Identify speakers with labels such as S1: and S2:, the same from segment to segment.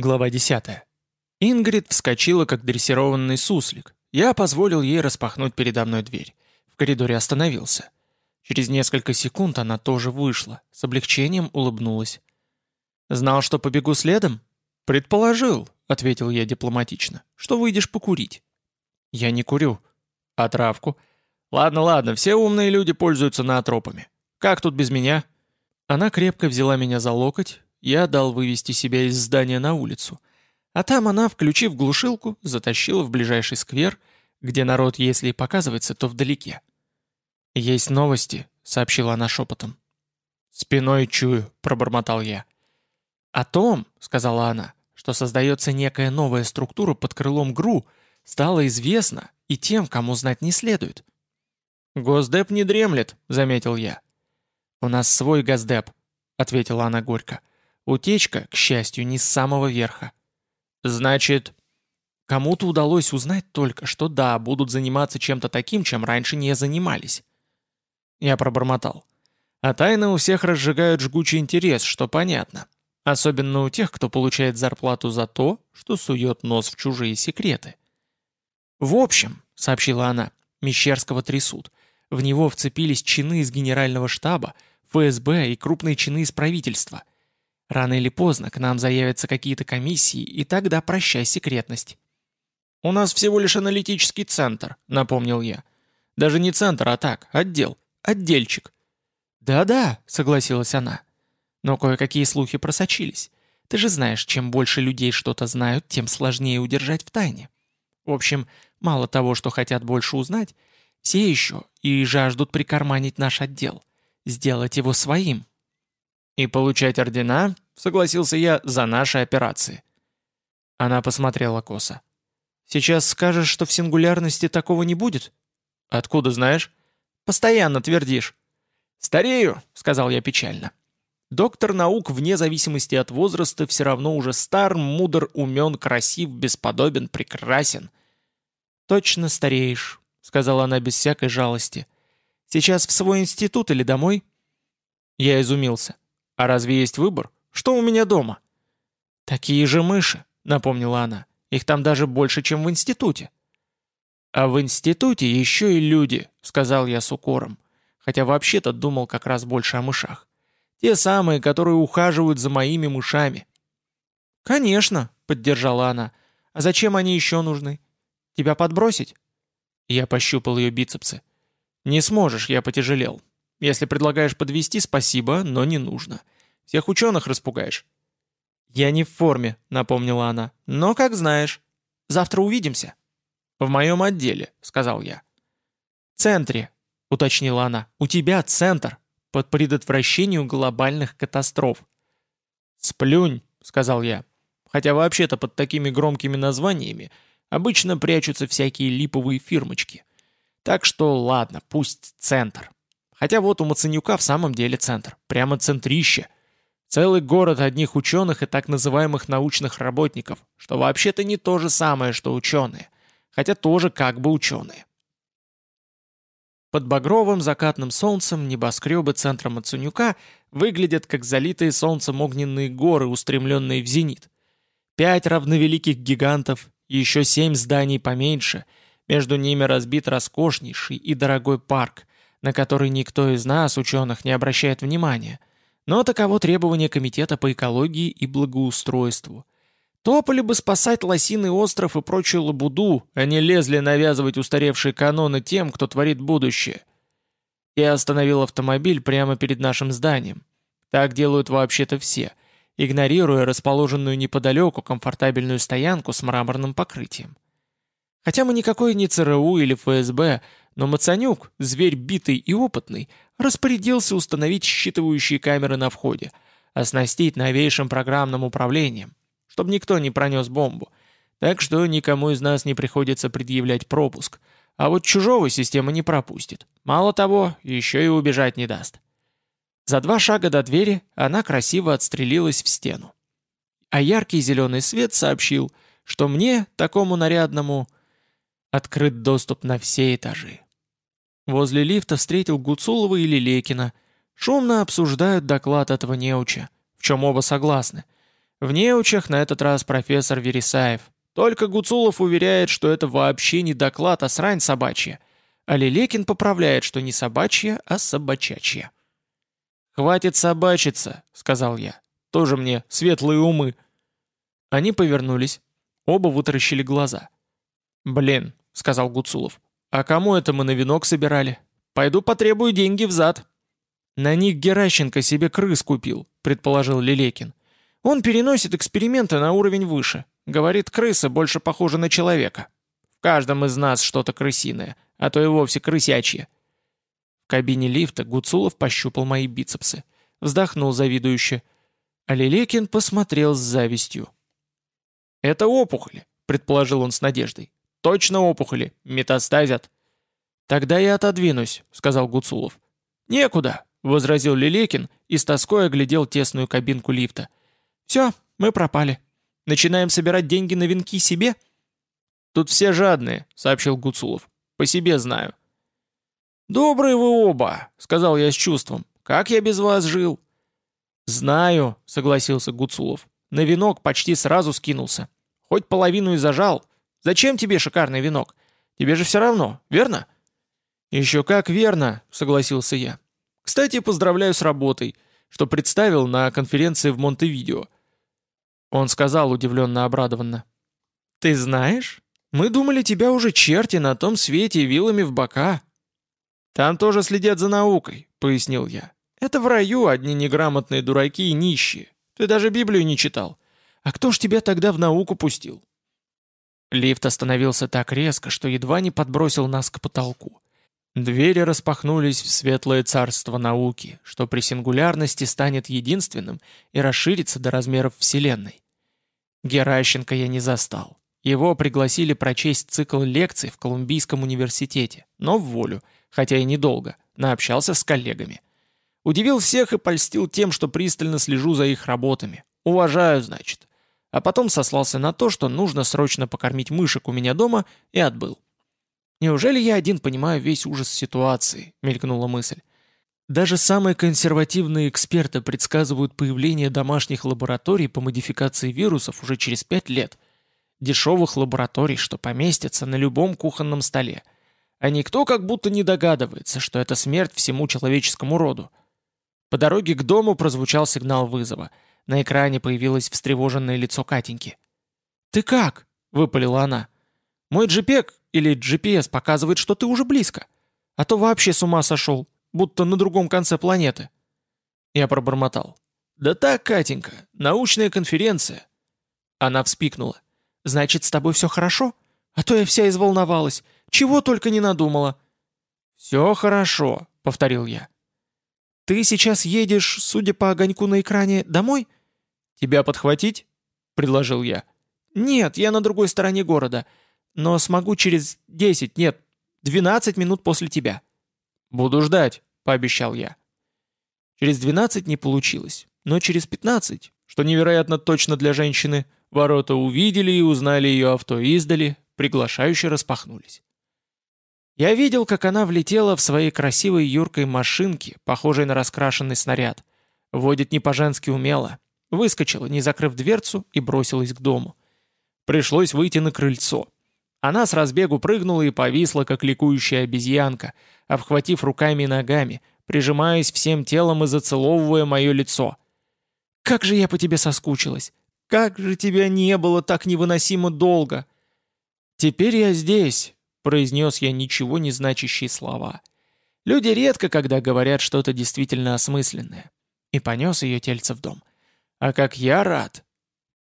S1: Глава 10. Ингрид вскочила, как дрессированный суслик. Я позволил ей распахнуть передо мной дверь. В коридоре остановился. Через несколько секунд она тоже вышла, с облегчением улыбнулась. «Знал, что побегу следом?» «Предположил», — ответил я дипломатично, — «что выйдешь покурить». «Я не курю». «А травку?» «Ладно, ладно, все умные люди пользуются наотропами. Как тут без меня?» Она крепко взяла меня за локоть, я дал вывести себя из здания на улицу. А там она, включив глушилку, затащила в ближайший сквер, где народ, если и показывается, то вдалеке. «Есть новости», — сообщила она шепотом. «Спиной чую», — пробормотал я. «О том», — сказала она, — «что создается некая новая структура под крылом ГРУ, стало известно и тем, кому знать не следует». «Госдеп не дремлет», — заметил я. «У нас свой Госдеп», — ответила она горько. Утечка, к счастью, не с самого верха. Значит, кому-то удалось узнать только, что да, будут заниматься чем-то таким, чем раньше не занимались. Я пробормотал. А тайны у всех разжигают жгучий интерес, что понятно. Особенно у тех, кто получает зарплату за то, что сует нос в чужие секреты. «В общем», — сообщила она, — Мещерского трясут. В него вцепились чины из генерального штаба, ФСБ и крупные чины из правительства — Рано или поздно к нам заявятся какие-то комиссии, и тогда прощай секретность. «У нас всего лишь аналитический центр», — напомнил я. «Даже не центр, а так, отдел, отдельчик». «Да-да», — согласилась она. «Но кое-какие слухи просочились. Ты же знаешь, чем больше людей что-то знают, тем сложнее удержать в тайне. В общем, мало того, что хотят больше узнать, все еще и жаждут прикарманить наш отдел, сделать его своим, «И получать ордена», — согласился я, — «за наши операции». Она посмотрела косо. «Сейчас скажешь, что в сингулярности такого не будет?» «Откуда знаешь?» «Постоянно твердишь». «Старею», — сказал я печально. Доктор наук, вне зависимости от возраста, все равно уже стар, мудр, умен, красив, бесподобен, прекрасен. «Точно стареешь», — сказала она без всякой жалости. «Сейчас в свой институт или домой?» Я изумился. «А разве есть выбор? Что у меня дома?» «Такие же мыши», — напомнила она. «Их там даже больше, чем в институте». «А в институте еще и люди», — сказал я с укором, хотя вообще-то думал как раз больше о мышах. «Те самые, которые ухаживают за моими мышами». «Конечно», — поддержала она. «А зачем они еще нужны? Тебя подбросить?» Я пощупал ее бицепсы. «Не сможешь, я потяжелел. Если предлагаешь подвести, спасибо, но не нужно. Всех ученых распугаешь». «Я не в форме», — напомнила она. «Но как знаешь. Завтра увидимся». «В моем отделе», — сказал я. «Центре», — уточнила она. «У тебя центр под предотвращению глобальных катастроф». «Сплюнь», — сказал я. «Хотя вообще-то под такими громкими названиями обычно прячутся всякие липовые фирмочки. Так что ладно, пусть центр». Хотя вот у Мацанюка в самом деле центр, прямо центрище. Целый город одних ученых и так называемых научных работников, что вообще-то не то же самое, что ученые, хотя тоже как бы ученые. Под багровым закатным солнцем небоскребы центра Мацанюка выглядят как залитые солнцем огненные горы, устремленные в зенит. Пять равновеликих гигантов, еще семь зданий поменьше, между ними разбит роскошнейший и дорогой парк, на который никто из нас, ученых, не обращает внимания. Но таково требование Комитета по экологии и благоустройству. Топали бы спасать Лосиный остров и прочую лабуду, а не лезли навязывать устаревшие каноны тем, кто творит будущее. Я остановил автомобиль прямо перед нашим зданием. Так делают вообще-то все, игнорируя расположенную неподалеку комфортабельную стоянку с мраморным покрытием. Хотя мы никакой не ЦРУ или ФСБ, но Мацанюк, зверь битый и опытный, распорядился установить считывающие камеры на входе, оснастить новейшим программным управлением, чтобы никто не пронес бомбу. Так что никому из нас не приходится предъявлять пропуск. А вот чужого система не пропустит. Мало того, еще и убежать не даст. За два шага до двери она красиво отстрелилась в стену. А яркий зеленый свет сообщил, что мне, такому нарядному, открыт доступ на все этажи. Возле лифта встретил Гуцулова и Лилекина. Шумно обсуждают доклад этого неуча, в чем оба согласны. В неучах на этот раз профессор Вересаев. Только Гуцулов уверяет, что это вообще не доклад, а срань собачья. А Лелекин поправляет, что не собачья, а собачачья. «Хватит собачиться», — сказал я. «Тоже мне светлые умы». Они повернулись. Оба вытаращили глаза. «Блин», — сказал Гуцулов. «А кому это мы на венок собирали? Пойду потребую деньги взад». «На них Геращенко себе крыс купил», — предположил Лелекин. «Он переносит эксперименты на уровень выше. Говорит, крыса больше похожа на человека. В каждом из нас что-то крысиное, а то и вовсе крысячье». В кабине лифта Гуцулов пощупал мои бицепсы. Вздохнул завидующе. А Лелекин посмотрел с завистью. «Это опухоли», — предположил он с надеждой. «Точно опухоли. Метастазят». «Тогда я отодвинусь», — сказал Гуцулов. «Некуда», — возразил Лелекин и с тоской оглядел тесную кабинку лифта. «Все, мы пропали. Начинаем собирать деньги на венки себе?» «Тут все жадные», — сообщил Гуцулов. «По себе знаю». «Добрые вы оба», — сказал я с чувством. «Как я без вас жил?» «Знаю», — согласился Гуцулов. «На венок почти сразу скинулся. Хоть половину и зажал. Зачем тебе шикарный венок? Тебе же все равно, верно?» «Еще как верно», — согласился я. «Кстати, поздравляю с работой, что представил на конференции в Монтевидео». Он сказал удивленно обрадованно. «Ты знаешь, мы думали, тебя уже черти на том свете вилами в бока». «Там тоже следят за наукой», — пояснил я. «Это в раю одни неграмотные дураки и нищие. Ты даже Библию не читал. А кто ж тебя тогда в науку пустил?» Лифт остановился так резко, что едва не подбросил нас к потолку. Двери распахнулись в светлое царство науки, что при сингулярности станет единственным и расширится до размеров Вселенной. Геращенко я не застал. Его пригласили прочесть цикл лекций в Колумбийском университете, но в волю, хотя и недолго, наобщался с коллегами. Удивил всех и польстил тем, что пристально слежу за их работами. Уважаю, значит. А потом сослался на то, что нужно срочно покормить мышек у меня дома, и отбыл. «Неужели я один понимаю весь ужас ситуации?» — мелькнула мысль. Даже самые консервативные эксперты предсказывают появление домашних лабораторий по модификации вирусов уже через пять лет. Дешевых лабораторий, что поместятся на любом кухонном столе. А никто как будто не догадывается, что это смерть всему человеческому роду. По дороге к дому прозвучал сигнал вызова. На экране появилось встревоженное лицо Катеньки. «Ты как?» — выпалила она. «Мой джипек или GPS показывает, что ты уже близко. А то вообще с ума сошел, будто на другом конце планеты». Я пробормотал. «Да так, Катенька, научная конференция». Она вспикнула. «Значит, с тобой все хорошо? А то я вся изволновалась. Чего только не надумала». «Все хорошо», — повторил я. «Ты сейчас едешь, судя по огоньку на экране, домой?» «Тебя подхватить?» — предложил я. «Нет, я на другой стороне города но смогу через 10, нет, 12 минут после тебя». «Буду ждать», — пообещал я. Через 12 не получилось, но через 15, что невероятно точно для женщины, ворота увидели и узнали ее авто издали, приглашающе распахнулись. Я видел, как она влетела в своей красивой юркой машинке, похожей на раскрашенный снаряд. Водит не по-женски умело. Выскочила, не закрыв дверцу, и бросилась к дому. Пришлось выйти на крыльцо. Она с разбегу прыгнула и повисла, как ликующая обезьянка, обхватив руками и ногами, прижимаясь всем телом и зацеловывая мое лицо. «Как же я по тебе соскучилась! Как же тебя не было так невыносимо долго!» «Теперь я здесь», — произнес я ничего не значащие слова. Люди редко, когда говорят что-то действительно осмысленное. И понес ее тельце в дом. «А как я рад!»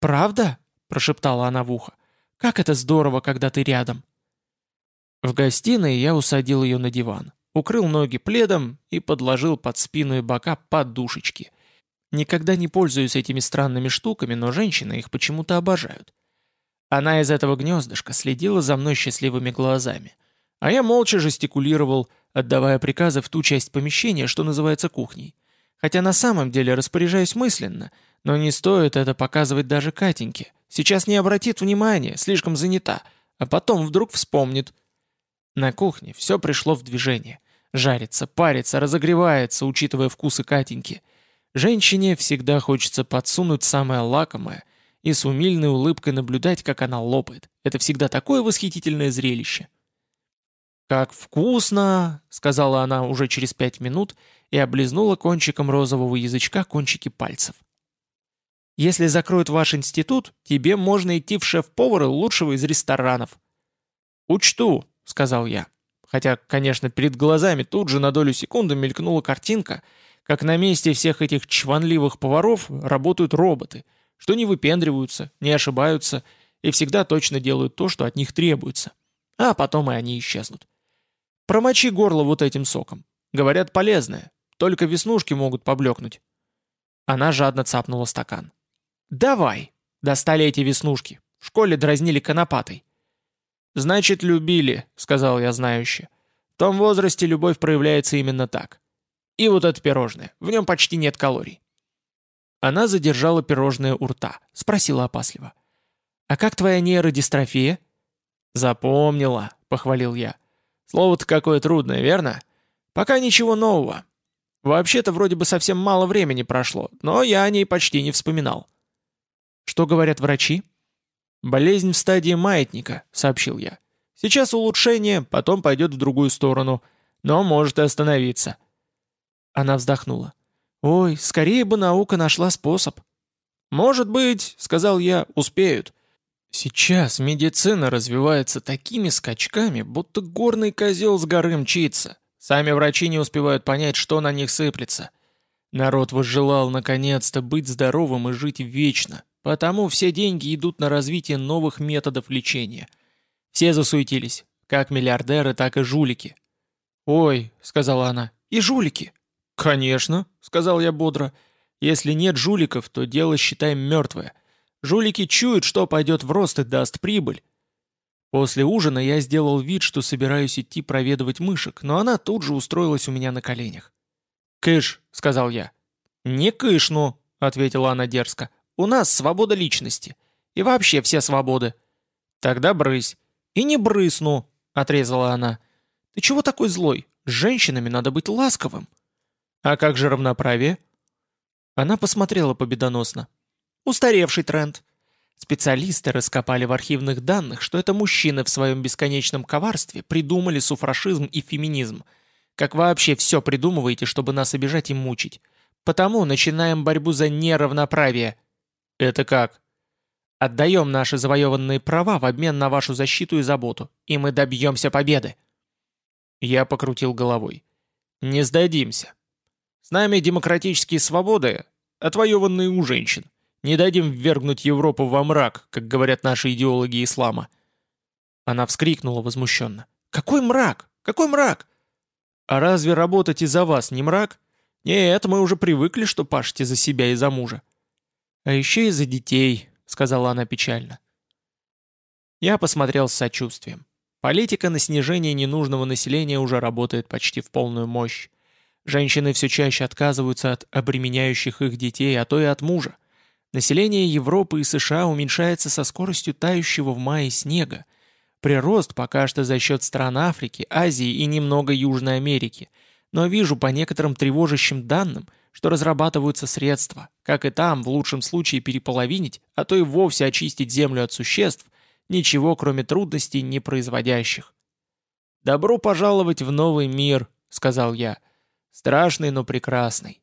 S1: «Правда?» — прошептала она в ухо. Как это здорово, когда ты рядом!» В гостиной я усадил ее на диван, укрыл ноги пледом и подложил под спину и бока подушечки. Никогда не пользуюсь этими странными штуками, но женщины их почему-то обожают. Она из этого гнездышка следила за мной счастливыми глазами, а я молча жестикулировал, отдавая приказы в ту часть помещения, что называется кухней. Хотя на самом деле распоряжаюсь мысленно, но не стоит это показывать даже Катеньке. Сейчас не обратит внимания, слишком занята, а потом вдруг вспомнит. На кухне все пришло в движение. Жарится, парится, разогревается, учитывая вкусы Катеньки. Женщине всегда хочется подсунуть самое лакомое и с умильной улыбкой наблюдать, как она лопает. Это всегда такое восхитительное зрелище. «Как вкусно!» — сказала она уже через пять минут и облизнула кончиком розового язычка кончики пальцев. «Если закроют ваш институт, тебе можно идти в шеф-повары лучшего из ресторанов». «Учту», — сказал я. Хотя, конечно, перед глазами тут же на долю секунды мелькнула картинка, как на месте всех этих чванливых поваров работают роботы, что не выпендриваются, не ошибаются и всегда точно делают то, что от них требуется. А потом и они исчезнут. Промочи горло вот этим соком. Говорят, полезное. Только веснушки могут поблекнуть. Она жадно цапнула стакан. «Давай!» Достали эти веснушки. В школе дразнили конопатой. «Значит, любили», — сказал я знающе. «В том возрасте любовь проявляется именно так. И вот это пирожное. В нем почти нет калорий». Она задержала пирожное у рта. Спросила опасливо. «А как твоя нейродистрофия?» «Запомнила», — похвалил я. Слово-то какое трудное, верно? Пока ничего нового. Вообще-то вроде бы совсем мало времени прошло, но я о ней почти не вспоминал. Что говорят врачи? Болезнь в стадии маятника, сообщил я. Сейчас улучшение, потом пойдет в другую сторону, но может и остановиться. Она вздохнула. «Ой, скорее бы наука нашла способ». «Может быть», — сказал я, — «успеют. Сейчас медицина развивается такими скачками, будто горный козел с горы мчится. Сами врачи не успевают понять, что на них сыплется. Народ возжелал наконец-то быть здоровым и жить вечно, потому все деньги идут на развитие новых методов лечения. Все засуетились, как миллиардеры, так и жулики. «Ой», — сказала она, — «и жулики». «Конечно», — сказал я бодро, — «если нет жуликов, то дело, считаем, мертвое». Жулики чуют, что пойдет в рост и даст прибыль. После ужина я сделал вид, что собираюсь идти проведывать мышек, но она тут же устроилась у меня на коленях. «Кыш», — сказал я. «Не кышну», — ответила она дерзко. «У нас свобода личности. И вообще все свободы». «Тогда брысь». «И не брысну», — отрезала она. «Ты чего такой злой? С женщинами надо быть ласковым». «А как же равноправие?» Она посмотрела победоносно. Устаревший тренд. Специалисты раскопали в архивных данных, что это мужчины в своем бесконечном коварстве придумали суфрашизм и феминизм. Как вообще все придумываете, чтобы нас обижать и мучить. Потому начинаем борьбу за неравноправие. Это как? Отдаем наши завоеванные права в обмен на вашу защиту и заботу, и мы добьемся победы. Я покрутил головой. Не сдадимся. С нами демократические свободы, отвоеванные у женщин. Не дадим ввергнуть Европу во мрак, как говорят наши идеологи ислама». Она вскрикнула возмущенно. «Какой мрак? Какой мрак? А разве работать из-за вас не мрак? Нет, мы уже привыкли, что пашете за себя и за мужа». «А еще и за детей», — сказала она печально. Я посмотрел с сочувствием. Политика на снижение ненужного населения уже работает почти в полную мощь. Женщины все чаще отказываются от обременяющих их детей, а то и от мужа. Население Европы и США уменьшается со скоростью тающего в мае снега. Прирост пока что за счет стран Африки, Азии и немного Южной Америки. Но вижу по некоторым тревожащим данным, что разрабатываются средства, как и там, в лучшем случае, переполовинить, а то и вовсе очистить землю от существ, ничего кроме трудностей не производящих. «Добро пожаловать в новый мир», — сказал я. «Страшный, но прекрасный.